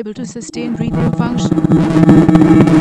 able to sustain breathing function.